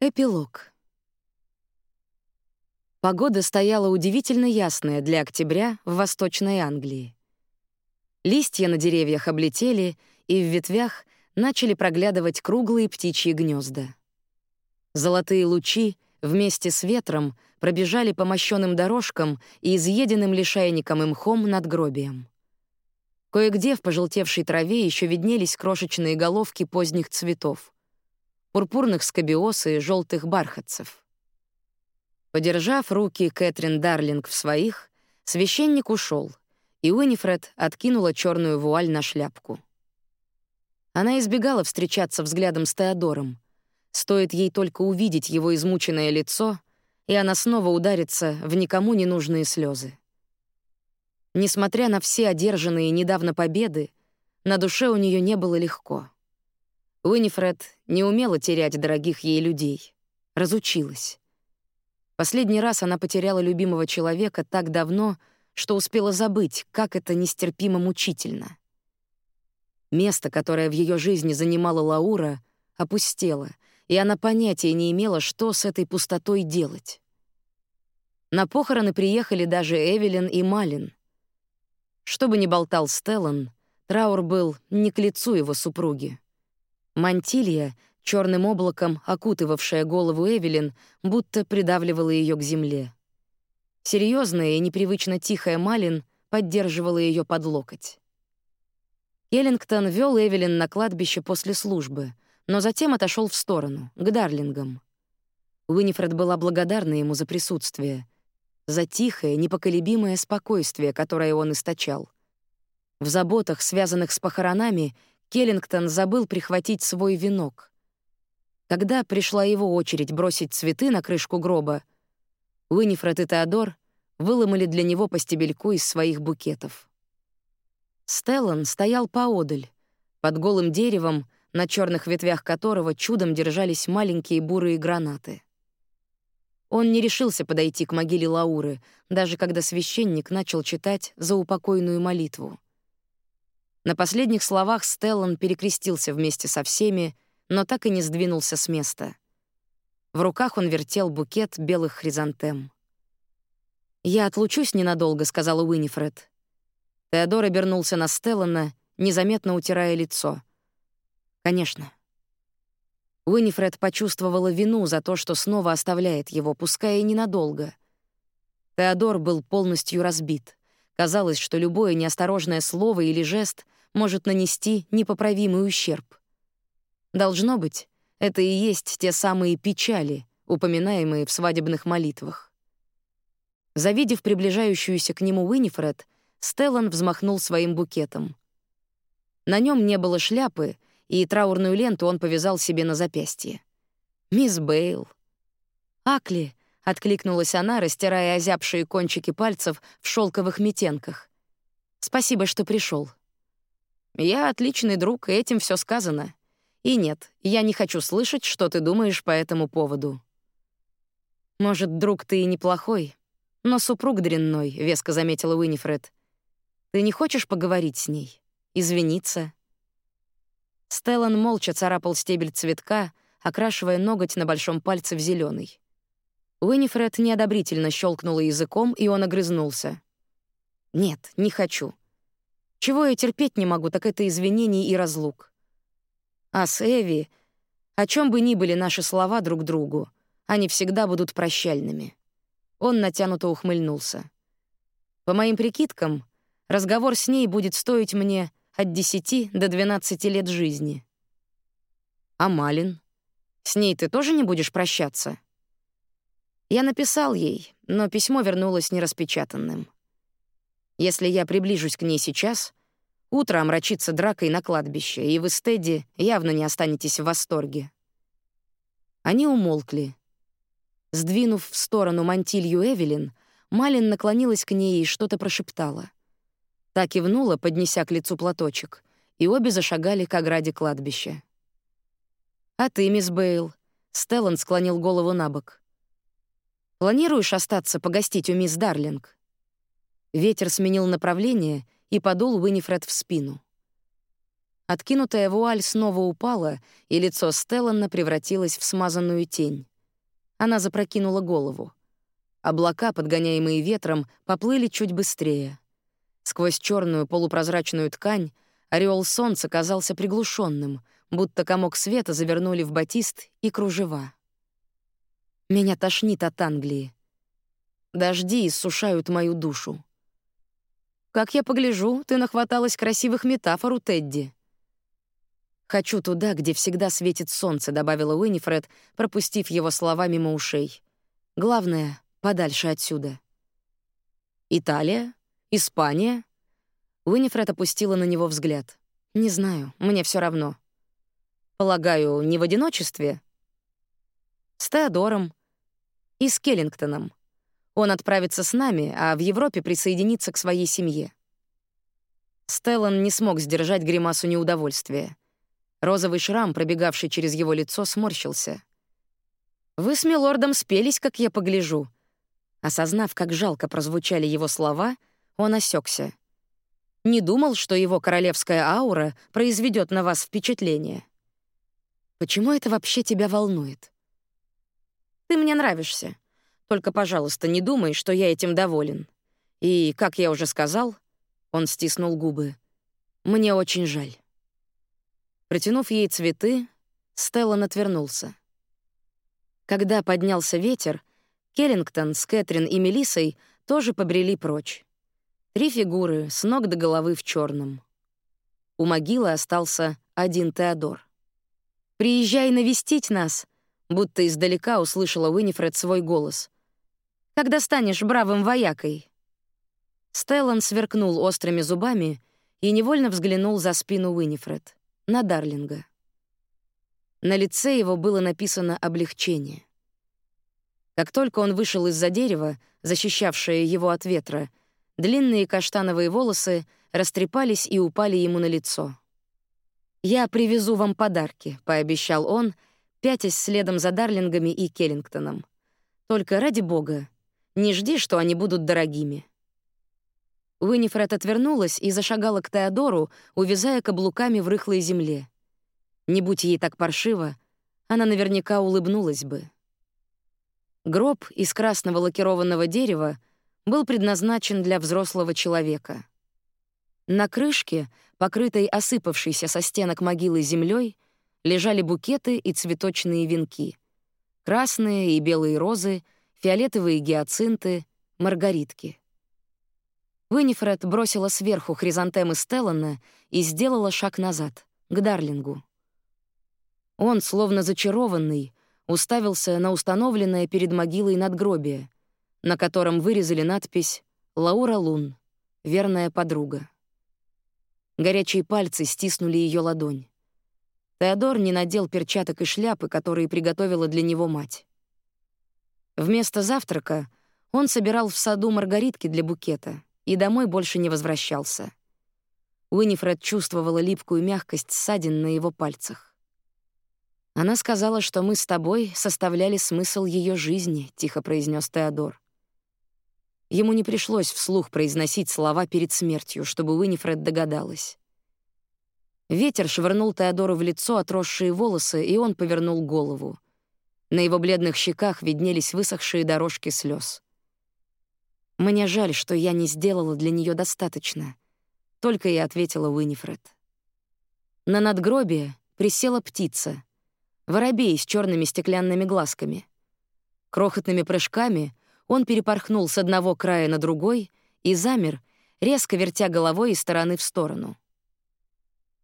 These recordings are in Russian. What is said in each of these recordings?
Эпилог. Погода стояла удивительно ясная для октября в Восточной Англии. Листья на деревьях облетели, и в ветвях начали проглядывать круглые птичьи гнезда. Золотые лучи вместе с ветром пробежали по мощёным дорожкам и изъеденным лишайником и мхом над гробием. Кое-где в пожелтевшей траве еще виднелись крошечные головки поздних цветов — пурпурных скобиоз и желтых бархатцев. Подержав руки Кэтрин Дарлинг в своих, священник ушел, и Уинифред откинула черную вуаль на шляпку. Она избегала встречаться взглядом с Теодором. Стоит ей только увидеть его измученное лицо, и она снова ударится в никому не нужные слезы. Несмотря на все одержанные недавно победы, на душе у нее не было легко. Уинифред не умела терять дорогих ей людей. Разучилась. Последний раз она потеряла любимого человека так давно, что успела забыть, как это нестерпимо мучительно. Место, которое в ее жизни занимала Лаура, опустело, и она понятия не имела, что с этой пустотой делать. На похороны приехали даже Эвелин и Малин. Что бы ни болтал Стеллан, траур был не к лицу его супруги. Мантилья, черным облаком окутывавшая голову Эвелин, будто придавливала ее к земле. Серьезная и непривычно тихая Малин поддерживала ее под локоть. Келлингтон вел Эвелин на кладбище после службы, но затем отошел в сторону, к Дарлингам. Уинифред была благодарна ему за присутствие, за тихое, непоколебимое спокойствие, которое он источал. В заботах, связанных с похоронами, Келлингтон забыл прихватить свой венок. Когда пришла его очередь бросить цветы на крышку гроба, Уинифред и Теодор выломали для него по стебельку из своих букетов. Стеллан стоял поодаль, под голым деревом, на черных ветвях которого чудом держались маленькие бурые гранаты. Он не решился подойти к могиле Лауры, даже когда священник начал читать заупокойную молитву. На последних словах Стеллан перекрестился вместе со всеми, но так и не сдвинулся с места. В руках он вертел букет белых хризантем. «Я отлучусь ненадолго», — сказала Уинифред. Теодор обернулся на Стеллана, незаметно утирая лицо. «Конечно». Уинифред почувствовала вину за то, что снова оставляет его, пускай и ненадолго. Теодор был полностью разбит. Казалось, что любое неосторожное слово или жест может нанести непоправимый ущерб. Должно быть, это и есть те самые печали, упоминаемые в свадебных молитвах. Завидев приближающуюся к нему Уинифред, Стеллан взмахнул своим букетом. На нем не было шляпы, и траурную ленту он повязал себе на запястье. «Мисс Бейл». «Акли», — откликнулась она, растирая озябшие кончики пальцев в шелковых метенках. «Спасибо, что пришел. Я отличный друг, и этим все сказано. И нет, я не хочу слышать, что ты думаешь по этому поводу. Может, друг ты и неплохой, но супруг дрянной, веско заметила Уинифред. Ты не хочешь поговорить с ней, извиниться? Стеллан молча царапал стебель цветка, окрашивая ноготь на большом пальце в зеленый. Уинифред неодобрительно щелкнула языком, и он огрызнулся. «Нет, не хочу. Чего я терпеть не могу, так это извинений и разлук. А с Эви, о чем бы ни были наши слова друг другу, они всегда будут прощальными. Он натянуто ухмыльнулся. По моим прикидкам, разговор с ней будет стоить мне от 10 до 12 лет жизни. А Малин? С ней ты тоже не будешь прощаться? Я написал ей, но письмо вернулось нераспечатанным. Если я приближусь к ней сейчас, утро омрачится дракой на кладбище, и вы, Стеди, явно не останетесь в восторге». Они умолкли. Сдвинув в сторону мантилью Эвелин, Малин наклонилась к ней и что-то прошептала. Та кивнула, поднеся к лицу платочек, и обе зашагали к ограде кладбища. «А ты, мисс Бейл?» — Стеллан склонил голову на бок. «Планируешь остаться погостить у мисс Дарлинг?» Ветер сменил направление и подул Уинифред в спину. Откинутая вуаль снова упала, и лицо Стеллана превратилось в смазанную тень. Она запрокинула голову. Облака, подгоняемые ветром, поплыли чуть быстрее. Сквозь черную полупрозрачную ткань ореол солнца казался приглушенным, будто комок света завернули в батист и кружева. Меня тошнит от Англии. Дожди иссушают мою душу. Как я погляжу, ты нахваталась красивых метафор у Тедди. «Хочу туда, где всегда светит солнце», — добавила Уинифред, пропустив его слова мимо ушей. «Главное — подальше отсюда». «Италия? Испания?» Уинифред опустила на него взгляд. «Не знаю, мне все равно». «Полагаю, не в одиночестве?» «С Теодором и с Келлингтоном. Он отправится с нами, а в Европе присоединится к своей семье». Стеллан не смог сдержать гримасу неудовольствия. Розовый шрам, пробегавший через его лицо, сморщился. «Вы с милордом спелись, как я погляжу». Осознав, как жалко прозвучали его слова, он осекся. Не думал, что его королевская аура произведет на вас впечатление. Почему это вообще тебя волнует? Ты мне нравишься. Только, пожалуйста, не думай, что я этим доволен. И, как я уже сказал, он стиснул губы. Мне очень жаль. Протянув ей цветы, Стеллан отвернулся. Когда поднялся ветер, Келлингтон с Кэтрин и Мелиссой тоже побрели прочь. Три фигуры с ног до головы в черном. У могилы остался один Теодор. «Приезжай навестить нас», будто издалека услышала Уинифред свой голос. «Когда станешь бравым воякой». Стеллан сверкнул острыми зубами и невольно взглянул за спину Уинифред на Дарлинга. На лице его было написано облегчение. Как только он вышел из-за дерева, защищавшее его от ветра, длинные каштановые волосы растрепались и упали ему на лицо. «Я привезу вам подарки», — пообещал он, пятясь следом за Дарлингами и Келлингтоном. «Только ради бога, не жди, что они будут дорогими». Уинифред отвернулась и зашагала к Теодору, увязая каблуками в рыхлой земле. Не будь ей так паршиво, она наверняка улыбнулась бы. Гроб из красного лакированного дерева был предназначен для взрослого человека. На крышке, покрытой осыпавшейся со стенок могилы землей, лежали букеты и цветочные венки. Красные и белые розы, фиолетовые гиацинты, маргаритки. Винифред бросила сверху хризантемы Стеллана и сделала шаг назад, к Дарлингу. Он, словно зачарованный, уставился на установленное перед могилой надгробие, на котором вырезали надпись «Лаура Лун, верная подруга». Горячие пальцы стиснули ее ладонь. Теодор не надел перчаток и шляпы, которые приготовила для него мать. Вместо завтрака он собирал в саду маргаритки для букета — и домой больше не возвращался. Уинифред чувствовала липкую мягкость ссадин на его пальцах. «Она сказала, что мы с тобой составляли смысл ее жизни», — тихо произнес Теодор. Ему не пришлось вслух произносить слова перед смертью, чтобы Уинифред догадалась. Ветер швырнул Теодору в лицо отросшие волосы, и он повернул голову. На его бледных щеках виднелись высохшие дорожки слез. Мне жаль, что я не сделала для нее достаточно, только и ответила Уинифред. На надгробие присела птица, воробей с черными стеклянными глазками. Крохотными прыжками он перепорхнул с одного края на другой и замер, резко вертя головой из стороны в сторону.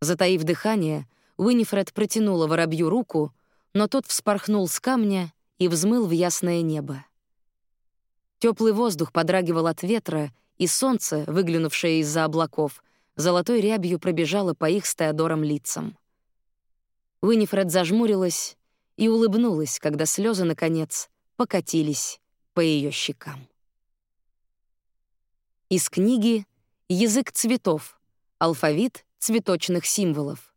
Затаив дыхание, Уинифред протянула воробью руку, но тот вспорхнул с камня и взмыл в ясное небо. Теплый воздух подрагивал от ветра, и солнце, выглянувшее из-за облаков, золотой рябью пробежало по их с Теодором лицам. Уинифред зажмурилась и улыбнулась, когда слезы наконец покатились по ее щекам. Из книги «Язык цветов. Алфавит цветочных символов».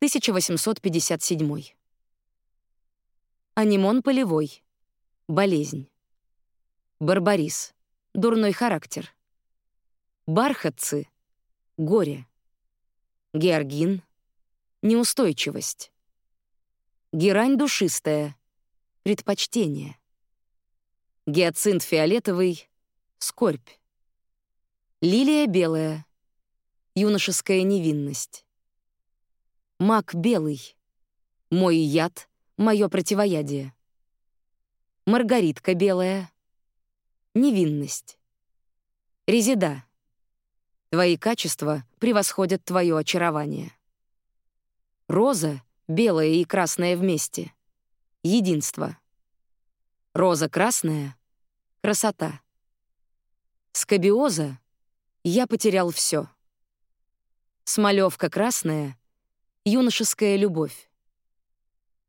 1857. Анимон полевой. Болезнь. Барбарис. Дурной характер. Бархатцы. Горе. Георгин — неустойчивость. Герань душистая — предпочтение. Гиацинт фиолетовый — скорбь. Лилия белая — юношеская невинность. Мак белый — мой яд, мое противоядие. Маргаритка белая — невинность. Резида — твои качества превосходят твое очарование. Роза — белая и красная вместе — единство. Роза красная — красота. Скобиоза — я потерял все. Смолевка красная — юношеская любовь.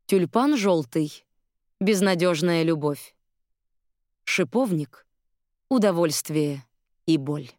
Тюльпан желтый — безнадежная любовь. Шиповник — удовольствие и боль.